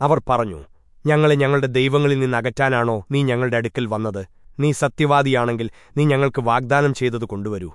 അവർ പറഞ്ഞു ഞങ്ങളെ ഞങ്ങളുടെ ദൈവങ്ങളിൽ നിന്ന് അകറ്റാനാണോ നീ ഞങ്ങളുടെ അടുക്കൽ വന്നത്? നീ സത്യവാദിയാണെങ്കിൽ നീ ഞങ്ങൾക്ക് വാഗ്ദാനം ചെയ്തത് കൊണ്ടുവരൂ.